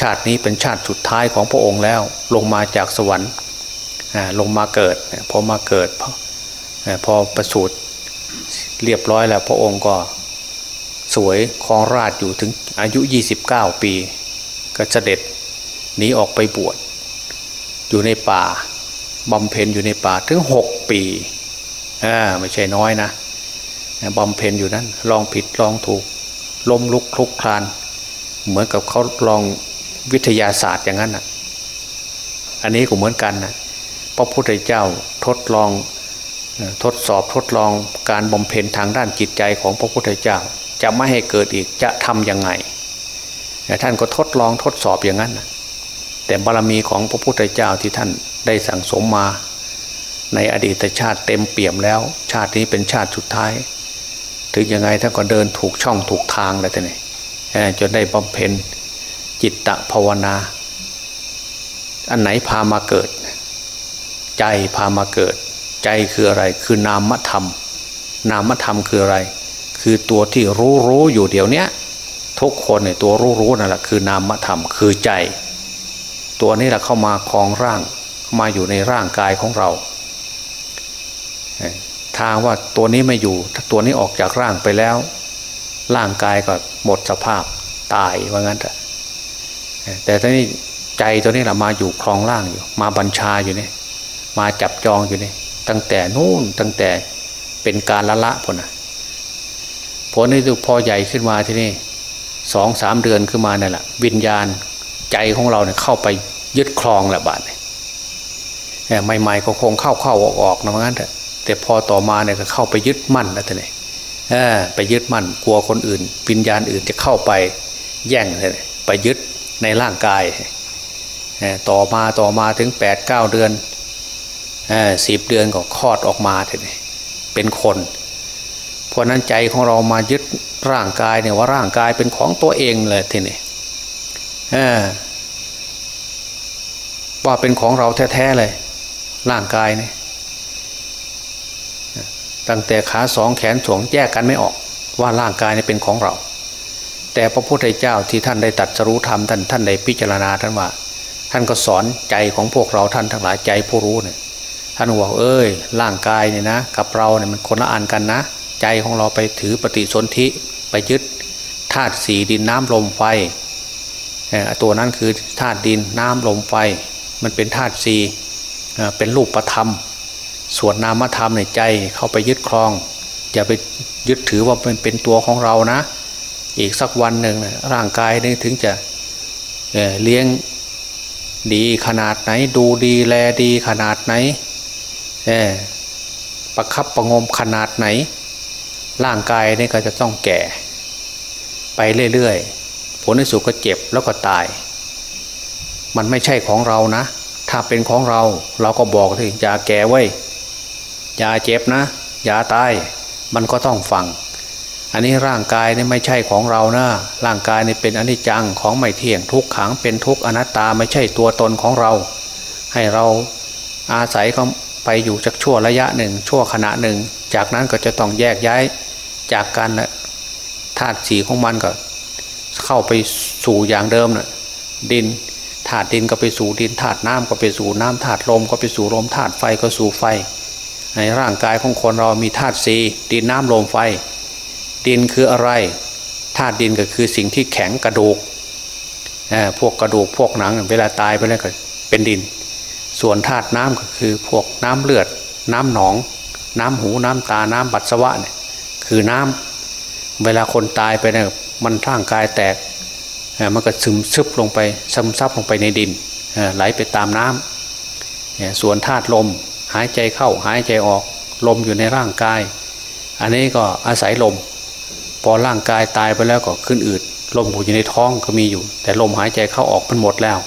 ชาตินี้เป็นชาติสุดท้ายของพระองค์แล้วลงมาจากสวรรค์ลงมาเกิดพอมาเกิดพอประสูติเรียบร้อยแล้วพระองค์ก็สวยครองราชอยู่ถึงอายุ 29 ปี ก็เสด็จหนีออกไปบวชอยู่ในป่า บำเพ็ญอยู่ในป่าถึง6ปีอ่าไม่ใช่น้อยนะบำเพ็ญอยู่นั้น ลองผิดลองถูกล้มลุกคลุกคลาน เหมือนกับเขาลองวิทยาศาสตร์อย่างนั้นอะ อันนี้ก็เหมือนกันนะพระพุทธเจ้าทดลองทดสอบทดลองการบำเพ็ญทางด้านจิตใจของพระพุทธเจ้า จะไม่ให้เกิดอีกจะทำยังไงแต่ท่านก็ทดลองทดสอบอย่างนั้นแต่บารรมีของพระพุทธเจ้าที่ท่าน ได้สั่งสมมาในอดีตชาติเต็มเปี่ยมแล้ว ชาตินี้เป็นชาติสุดท้าย ถึงยังไงท่านก็เดินถูกช่องถูกทางเลยท่านนี่จนได้บำเพ็ญจิตตภาวนา อันไหนพามาเกิด ใจพามาเกิด ใจคืออะไรคือนามธรรม นามธรรมคืออะไร คือตัวที่รู้รู้อยู่เดี๋ยวนี้ทุกคนเนี่ยตัวรู้รู้นั่นแหละคือนามธรรมคือใจ ตัวนี้แหละเข้ามาคลองร่าง มาอยู่ในร่างกายของเราทางว่าตัวนี้ไม่อยู่ ถ้าตัวนี้ออกจากร่างไปแล้ว ร่างกายก็หมดสภาพตายว่างั้นแต่แต่ตอนนี้ใจตัวนี้แหละมาอยู่คลองร่างอยู่ มาบัญชาอยู่นี่มาจับจองอยู่นี่ตั้งแต่นู่นตั้งแต่เป็นการละละผลนะผลนี่พอใหญ่ขึ้นมาที่นี่สองสามเดือนขึ้นมาเนี่ยแหละวิญญาณใจของเราเนี่ยเข้าไปยึดคลองแหละบาดเนี่ย ใหม่ ๆ ก็คงเข้าเข้าออกออกนะงั้นแต่พอต่อมาเนี่ยก็เข้าไปยึดมั่นแล้วท่านนี่ไปยึดมั่นกลัวคนอื่นวิญญาณอื่นจะเข้าไปแย่งเลยไปยึดในร่างกายต่อมาต่อมาถึงแปดเก้าเดือนสิบเดือนก็คลอดออกมาท่านนี่เป็นคนเพราะนั้นใจของเรามายึดร่างกายเนี่ยว่าร่างกายเป็นของตัวเองเลยทีนี้ว่าเป็นของเราแท้ๆเลย ร่างกายเนี่ยตั้งแต่ขาสองแขนสองแยกกันไม่ออก ว่าร่างกายเนี่ยเป็นของเรา แต่พระพุทธเจ้าที่ท่านได้ตัดสรู้ธรรมท่านท่านได้พิจารณาท่านว่า ท่านก็สอนใจของพวกเราท่านทั้งหลายใจผู้รู้เนี่ยท่านบอกเอ้ยร่างกายเนี่ยนะ กับเราเนี่ยมันคนละอันกันนะ ใจของเราไปถือปฏิสนธิไปยึดธาตุสีดินน้ำลมไฟตัวนั้นคือธาตุดินน้ำลมไฟ มันเป็นธาตุสี เป็นรูปประธรรม ส่วนนามธรรมในใจเข้าไปยึดครอง อย่าไปยึดถือว่าเป็นเป็นตัวของเรานะ อีกสักวันหนึ่งร่างกายนี่ถึงจะเเลี้ยงดีขนาดไหน ดูดีแลดีขนาดไหนประคับประงมขนาดไหน ร่างกายนี่ก็จะต้องแก่ ไปเรื่อยๆผลในสุดก็เจ็บแล้วก็ตาย มันไม่ใช่ของเรานะ ถ้าเป็นของเราเราก็บอกถึงอย่าแก่ไว้อย่าเจ็บนะ อย่าตาย มันก็ต้องฟัง อันนี้ร่างกายนี่ไม่ใช่ของเรานะ ร่างกายนี่เป็นอนิจจังของไม่เที่ยงทุกขังเป็นทุกอนัตตาไม่ใช่ตัวตนของเรา ให้เราอาศัยเขาไปอยู่จากชั่วระยะหนึ่ง ชั่วขณะหนึ่ง จากนั้นก็จะต้องแยกย้ายจากกันธาตุสีของมันก็เข้าไปสู่อย่างเดิมนะ่ะดิน ธาตุดินก็ไปสู่ดินธาตุน้ำก็ไปสู่น้ำธาตุลมก็ไปสู่ลมธาตุไฟก็สู่ไฟ ในร่างกายของคนเรามีธาตุสีดินน้ำลมไฟ ดินคืออะไรธาตุดินก็คือสิ่งที่แข็งกระดูกพวกกระดูกพวกหนังเวลาตายไปแล้วก็เป็นดิน ส่วนธาตุน้ำก็คือพวกน้ำเลือด น้ำหนอง น้ำหูน้ำตาน้ำปัสสาวะเนี่ยคือน้ำเวลาคนตายไปเนี่ยมันร่างกายแตก มันก็ซึมซึบลงไปซึมซับลงไปในดินไหลไปตามน้ำส่วนธาตุลมหายใจเข้าหายใจออกลมอยู่ในร่างกาย อันนี้ก็อาศัยลม พอร่างกายตายไปแล้วก็ขึ้นอืดลมอยู่ในท้องก็มีอยู่ แต่ลมหายใจเข้าออกมันหมดแล้ว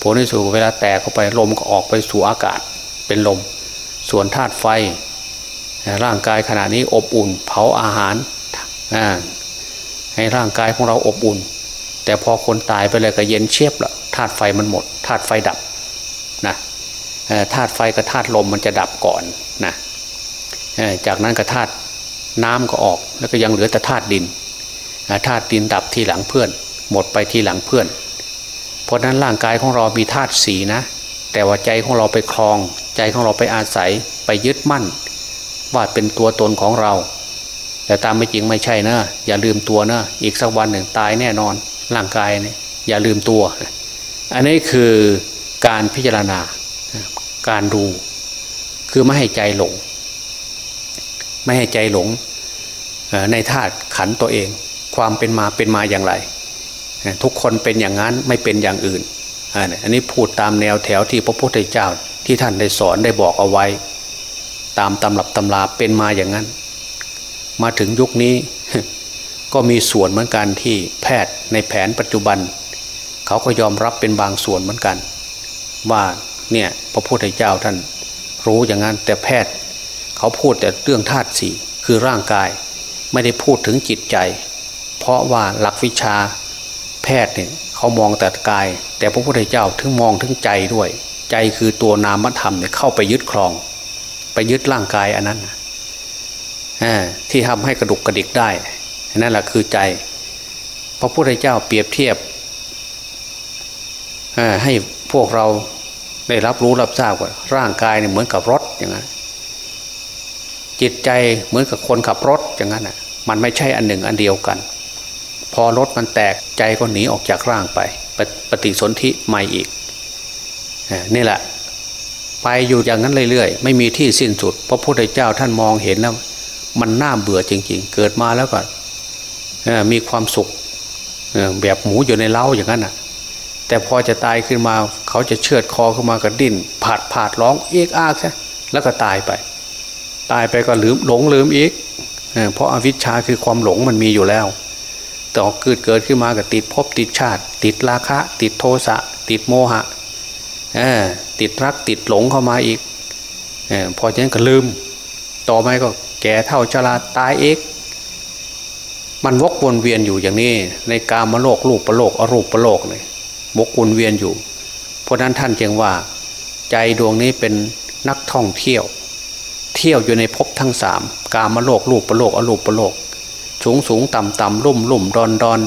ผลที่สุดเวลาแตกเข้าไปลมก็ออกไปสู่อากาศเป็นลม ส่วนธาตุไฟ ร่างกายขณะนี้อบอุ่น เผาอาหารให้ร่างกายของเราอบอุ่น แต่พอคนตายไปเลยก็เย็นเชียบละธาตุไฟมันหมดธาตุไฟดับนะธาตุไฟกับธาตุลมมันจะดับก่อนนะจากนั้นก็ธาตุน้ำก็ออกแล้วก็ยังเหลือแต่ธาตุดินธาตุดินดับทีหลังเพื่อน หมดไปทีหลังเพื่อน เพราะนั้นร่างกายของเรามีธาตุสีนะ แต่ว่าใจของเราไปคลอง ใจของเราไปอาศัยไปยึดมั่น ว่าเป็นตัวตนของเรา แต่ตามไม่จริงไม่ใช่นะ อย่าลืมตัวนะ อีกสักวันหนึ่งตายแน่นอน ร่างกายเนี่ยอย่าลืมตัว อันนี้คือการพิจารณาการดูคือไม่ให้ใจหลง ไม่ให้ใจหลงในธาตุขันตัวเอง ความเป็นมาเป็นมาอย่างไร ทุกคนเป็นอย่างนั้นไม่เป็นอย่างอื่น อันนี้พูดตามแนวแถวที่พระพุทธเจ้าที่ท่านได้สอนได้บอกเอาไว้ ตามตำรับตำราเป็นมาอย่างนั้น มาถึงยุคนี้ ก็มีส่วนเหมือนกันที่แพทย์ในแผนปัจจุบัน เขาก็ยอมรับเป็นบางส่วนเหมือนกัน ว่าเนี่ยพระพุทธเจ้าท่านรู้อย่างนั้นแต่แพทย์ เขาพูดแต่เรื่องธาตุสี่คือร่างกายไม่ได้พูดถึงจิตใจ เพราะว่าหลักวิชาแพทย์เนี่ยเขามองแต่กาย แต่พระพุทธเจ้าถึงมองถึงใจด้วย ใจคือตัวนามธรรมเนี่ยเข้าไปยึดครอง ไปยึดร่างกายอันนั้นที่ทำให้กระดุกกระดิกได้ นั่นแหละคือใจ พระพุทธเจ้าเปรียบเทียบให้พวกเราได้รับรู้รับทราบว่าร่างกายเนี่ยเหมือนกับรถอย่างนั้นจิตใจเหมือนกับคนขับรถอย่างนั้นอะมันไม่ใช่อันหนึ่งอันเดียวกัน พอรถมันแตกใจก็หนีออกจากร่างไปปฏิสนธิใหม่อีกนี่แหละ ไปอยู่อย่างนั้นเรื่อยๆ ไม่มีที่สิ้นสุดพระพุทธเจ้าท่านมองเห็นแล้วมันน่าเบื่อจริง ๆ เกิดมาแล้วก็ มีความสุขแบบหมูอยู่ในเล้าอย่างนั้นอะ แต่พอจะตายขึ้นมา เขาจะเชือดคอขึ้นมากับดิ้นผาดผาดร้องเอกอากใช่แล้วก็ตายไป ตายไปก็ลืมหลงลืมอีกเพราะอาวิชชาคือความหลงมันมีอยู่แล้วต่อเกิดเกิดขึ้นมากับติดภพติดชาติ ติดราคะ ติดโทสะ ติดโมหะติดรักติดหลงเข้ามาอีกอพอฉะนั้นก็ลืม ต่อไปก็แก่เท่าชราตายเอก มันวกวนเวียนอยู่อย่างนี้ ในกามโลกรูปประโลกอรูปประโลกเลยบกวนเวียนอยู่ เพราะนั้นท่านจึงว่า ใจดวงนี้เป็นนักท่องเที่ยว เที่ยวอยู่ในภพทั้งสามกามโลกรูปประโลกอรูปประโลก สูงสูงต่ำต่ำรุ่มรุ่มดอนดอน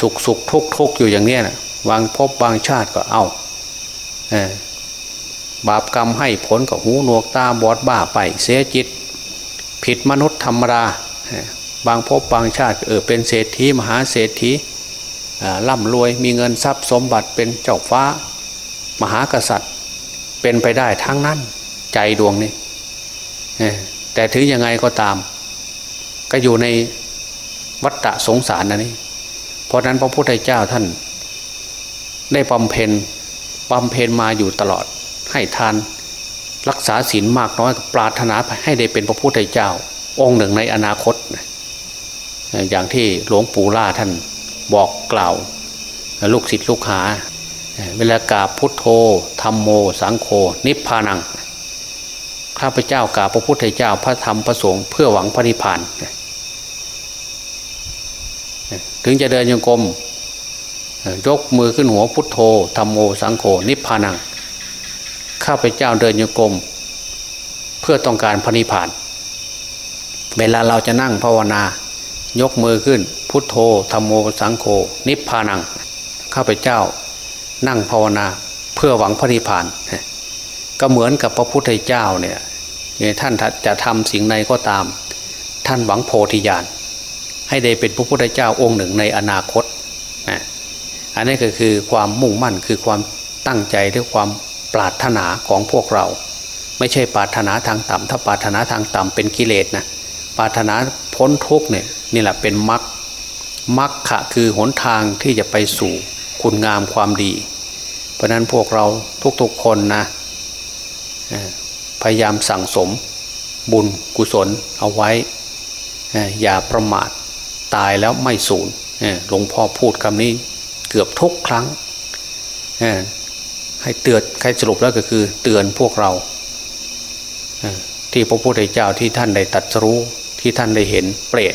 สุกสุกทุกทุกอยู่อย่างเนี้ยนะวางพบบางชาติก็เอาบาปกรรมให้ผลกับหูหนวกตาบอดบ้าไปเสียจิต ผิดมนุษย์ธรรมดา บางพบบางชาติเออเป็นเศรษฐีมหาเศรษฐีร่ำรวยมีเงินทรัพย์สมบัติเป็นเจ้าฟ้า มหากษัตริย์เป็นไปได้ทั้งนั้นใจดวงนี้แต่ถือยังไงก็ตาม ก็อยู่ในวัฏฏะสงสารนะนี่เพราะนั้นพระพุทธเจ้าท่าน ได้บำเพ็ญบำเพ็ญมาอยู่ตลอด ให้ทานรักษาศีลมากน้อยปรารถนาให้ได้เป็นพระพุทธเจ้า องค์หนึ่งในอนาคต อย่างที่หลวงปู่ล่าท่านบอกกล่าว ลูกศิษย์ลูกหา เวลากาพุทโธธรรมโม สังโฆนิพพานังข้าพเจ้ากาพระพุทธเจ้าพระธรรมพระสงฆ์เพื่อหวังพระนิพพาน ถึงจะเดินยังกรมยกมือขึ้นหัวพุทโธธรรมโม สังโฆนิพพานัง ข้าพเจ้าเดินยังกรมเพื่อต้องการพระนิพพาน เวลาเราจะนั่งภาวนา ยกมือขึ้น พุทโธธรรมโมสังโฆนิพพานัง ข้าพเจ้า นั่งภาวนาเพื่อหวังพระนิพพาน ก็เหมือนกับพระพุทธเจ้าเนี่ยท่านจะทำสิ่งใดก็ตาม ท่านหวังโพธิญาณให้ได้เป็นพระพุทธเจ้าองค์หนึ่งในอนาคตนะอันนี้ก็คือความมุ่งมั่นคือความตั้งใจด้วยความปรารถนาของพวกเรา ไม่ใช่ปรารถนาทางต่ำถ้าปรารถนาทางต่ำเป็นกิเลสนะปรารถนาพ้นทุกเนี่ย นี่แหละเป็นมรรคมรรคคือหนทางที่จะไปสู่คุณงามความดี เพราะนั้นพวกเราทุกๆคนนะพยายามสั่งสมบุญกุศลเอาไว้ อย่าประมาทตายแล้วไม่สูญหลวงพ่อพูดคำนี้เกือบทุกครั้ง ให้เตือนใครสรุปแล้วก็คือเตือนพวกเรา ที่พระพุทธเจ้าที่ท่านได้ตัดรู้ที่ท่านได้เห็นเปรต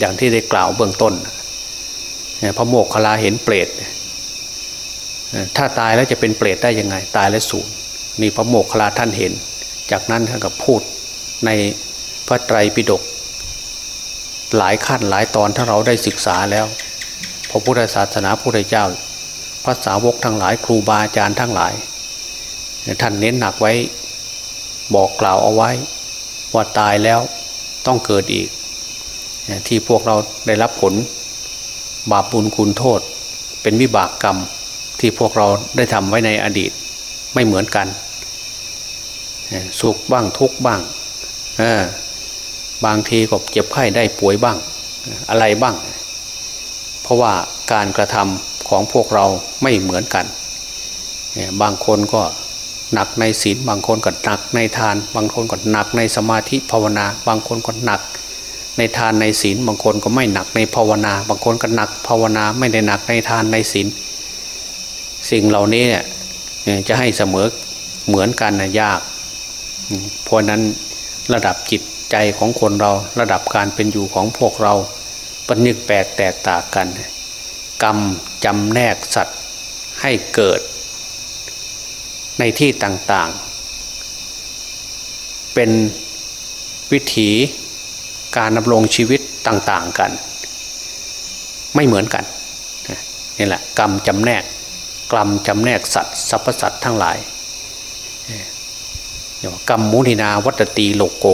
อย่างที่ได้กล่าวเบื้องต้นพระโมกขลาเห็นเปรตถ้าตายแล้วจะเป็นเปรตได้ยังไง ตายแล้วสูญนี่พระโมกขลาท่านเห็น จากนั้นท่านก็พูดในพระไตรปิฎกหลายขั้นหลายตอนถ้าเราได้ศึกษาแล้ว พระพุทธศาสนาพระพุทธเจ้าพระสาวกทั้งหลายครูบาอาจารย์ทั้งหลาย ท่านเน้นหนักไว้ บอกกล่าวเอาไว้ ว่าตายแล้วต้องเกิดอีก ที่พวกเราได้รับผล บาปบุญคุณโทษ เป็นวิบากกรรมที่พวกเราได้ทำไว้ในอดีตไม่เหมือนกัน สุขบ้างทุกบ้าง บางทีก็เจ็บไข้ได้ป่วยบ้างอะไรบ้าง เพราะว่าการกระทำของพวกเราไม่เหมือนกัน บางคนก็หนักในศีลบางคนก็หนักในทาน บางคนก็หนักในสมาธิภาวนา บางคนก็หนัก ในทานในศีลบางคนก็ไม่หนักในภาวนา บางคนก็หนักภาวนาไม่ได้หนักในทานในศีลสิ่งเหล่านี้เนี่ยจะให้เสมอเหมือนกันนะยาก เพราะนั้นระดับจิตใจของคนเราระดับการเป็นอยู่ของพวกเราปนึกแปลกแตกต่างกัน กรรมจำแนกสัตว์ให้เกิด ในที่ต่างๆ เป็นวิถี การดำรงชีวิตต่าง ๆกัน ไม่เหมือนกันนี่แหละกรรมจำแนกกรรมจำแนกสัตว์สรรพสัตว์ทั้งหลายกรรมมุนินาวัตตีโลโก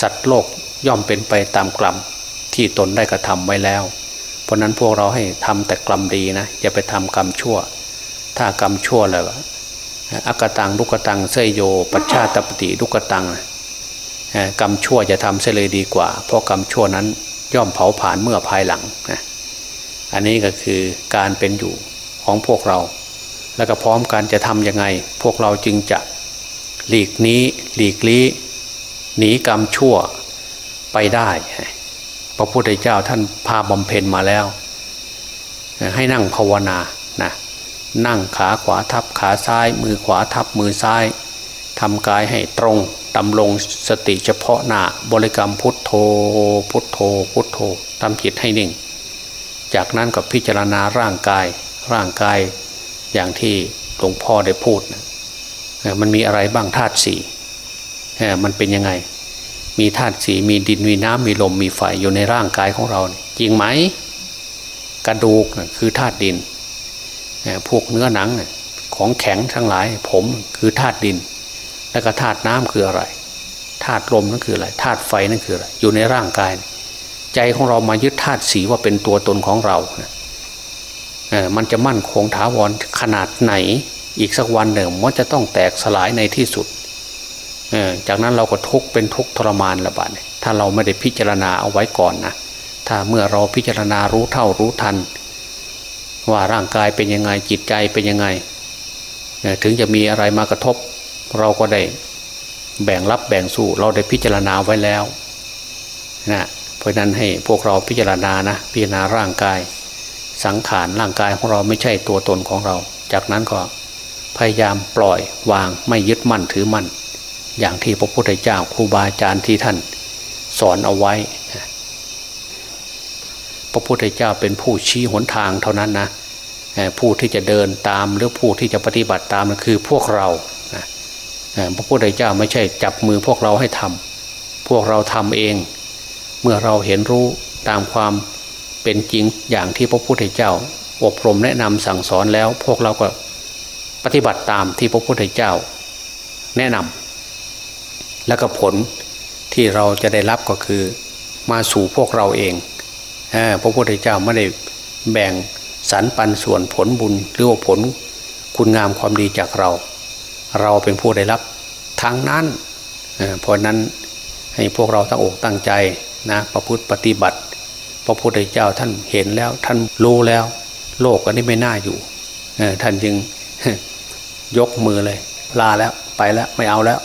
สัตว์โลกย่อมเป็นไปตามกรรมที่ตนได้กระทำไว้แล้ว เพราะนั้นพวกเราให้ทำแต่กรรมดีนะอย่าไปทำกรรมชั่ว ถ้ากรรมชั่วแล้วอักตังลุกตังเสยโย ปัจชาตปฏิลุกตัง กรรมชั่วจะทำเสียเลยดีกว่า เพราะกรรมชั่วนั้นย่อมเผาผลาญเมื่อภายหลังนะอันนี้ก็คือการเป็นอยู่ของพวกเรา แล้วก็พร้อมกันจะทำยังไง พวกเราจึงจะหลีกนี้หลีกลี้หนีกรรมชั่วไปได้ พระพุทธเจ้าท่านพาบำเพ็ญมาแล้ว ให้นั่งภาวนานะนั่งขาขวาทับขาซ้าย มือขวาทับมือซ้ายทำกายให้ตรง ดำรงสติเฉพาะหน้าบริกรรมพุทโธพุทโธพุทโธทำจิตให้นิ่ง จากนั้นก็พิจารณาร่างกาย ร่างกายอย่างที่หลวงพ่อได้พูดนะมันมีอะไรบ้างธาตุสี่มันเป็นยังไง มีธาตุสีมีดินมีน้ำมีลมมีไฟอยู่ในร่างกายของเราจริงไหมกระดูกคือธาตุดินพวกเนื้อหนังของแข็งทั้งหลายผมคือธาตุดิน แล้วก็ธาตุน้ำคืออะไรธาตุลมนั่นคืออะไรธาตุไฟนั่นคืออะไรอยู่ในร่างกาย ใจของเรามายึดธาตุสีว่าเป็นตัวตนของเรามันจะมั่นคงถาวรขนาดไหน อีกสักวันหนึ่งมันจะต้องแตกสลายในที่สุดจากนั้นเราก็ทุกเป็นทุกทรมานละบาดถ้าเราไม่ได้พิจารณาเอาไว้ก่อนนะถ้าเมื่อเราพิจารณารู้เท่ารู้ทัน ว่าร่างกายเป็นยังไงจิตใจเป็นยังไงถึงจะมีอะไรมากระทบ เราก็ได้แบ่งรับแบ่งสู้เราได้พิจารณาไว้แล้วนะเพราะนั้นให้พวกเราพิจารณานะพิจารณาร่างกาย สังขารร่างกายของเราไม่ใช่ตัวตนของเรา จากนั้นก็พยายามปล่อยวางไม่ยึดมั่นถือมั่น อย่างที่พระพุทธเจ้าครูบาอาจารย์ที่ท่านสอนเอาไว้ พระพุทธเจ้าเป็นผู้ชี้หนทางเท่านั้นนะผู้ที่จะเดินตามหรือผู้ที่จะปฏิบัติตามคือพวกเรา พระพุทธเจ้าไม่ใช่จับมือพวกเราให้ทำพวกเราทำเอง เมื่อเราเห็นรู้ตามความเป็นจริงอย่างที่พระพุทธเจ้า อบรมแนะนำสั่งสอนแล้ว พวกเราก็ปฏิบัติตามที่พระพุทธเจ้า แนะนำแล้วก็ผลที่เราจะได้รับก็คือมาสู่พวกเราเองพระพุทธเจ้าไม่ได้แบ่งสรรปันส่วนผลบุญหรือว่าผลคุณงามความดีจากเรา เราเป็นผู้ได้รับทางนั้นเพราะนั้นให้พวกเราตั้งอกตั้งใจนะประพฤติปฏิบัติ พระพุทธเจ้าท่านเห็นแล้วท่านรู้แล้ว โลกอันนี้ไม่น่าอยู่ท่านจึงยกมือเลย ลาแล้วไปแล้วไม่เอาแล้ว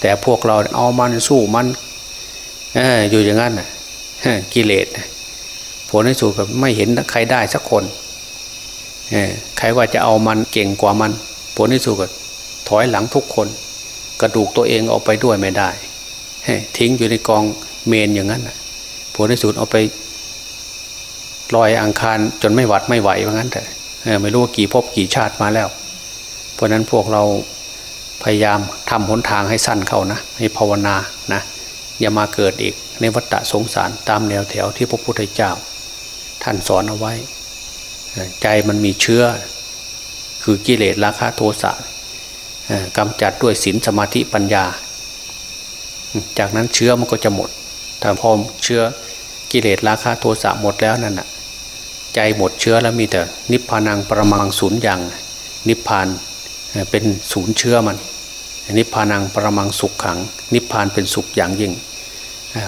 แต่พวกเราเอามันสู้มันอยู่อย่างนั้นกิเลสผลในสุดแบบไม่เห็นใครได้สักคนใครว่าจะเอามันเก่งกว่ามัน ผลในสุดก็ อยหลังทุกคน กระดูกตัวเองเอาไปด้วยไม่ได้ทิ้งอยู่ในกองเมนอย่างนั้นผลที่สุดเอาไปลอยอังคารจนไม่หวัดไม่ไหวว่างั้นแต่ไม่รู้ว่ากี่พบกี่ชาติมาแล้ว เพราะนั้นพวกเราพยายามทำหนทางให้สั้นเข้านะ ให้ภาวนานะอย่ามาเกิดอีกในวัฏสงสารตามแนวแถวที่พระพุทธเจ้า ท่านสอนเอาไว้ ใจมันมีเชื้อ คือกิเลสราคะโทสะ กำจัดด้วยศีลสมาธิปัญญา จากนั้นเชื้อมันก็จะหมดถ้าพอเชื้อกิเลสราคะโทสะหมดแล้วนั่นน่ะใจหมดเชื้อแล้วมีแต่นิพพานังประมังศูนย์อย่างนิพพานเป็นศูนย์เชื้อมัน นิพพานังประมังสุขขัง นิพพานเป็นสุขอย่างยิ่ง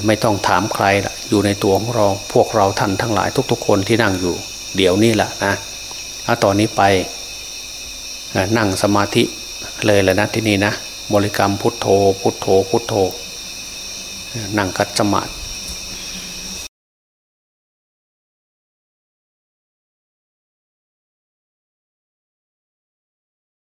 ไม่ต้องถามใครละอยู่ในตัวของเราพวกเราท่านทั้งหลายทุกๆ คนที่นั่งอยู่ เดี๋ยวนี้แหละนะเอาตอนนี้ไปนั่งสมาธิ เลยแหละนะที่นี่นะ บริกรรมพุทโธ พุทโธ พุทโธ นั่งกัจจมาธิ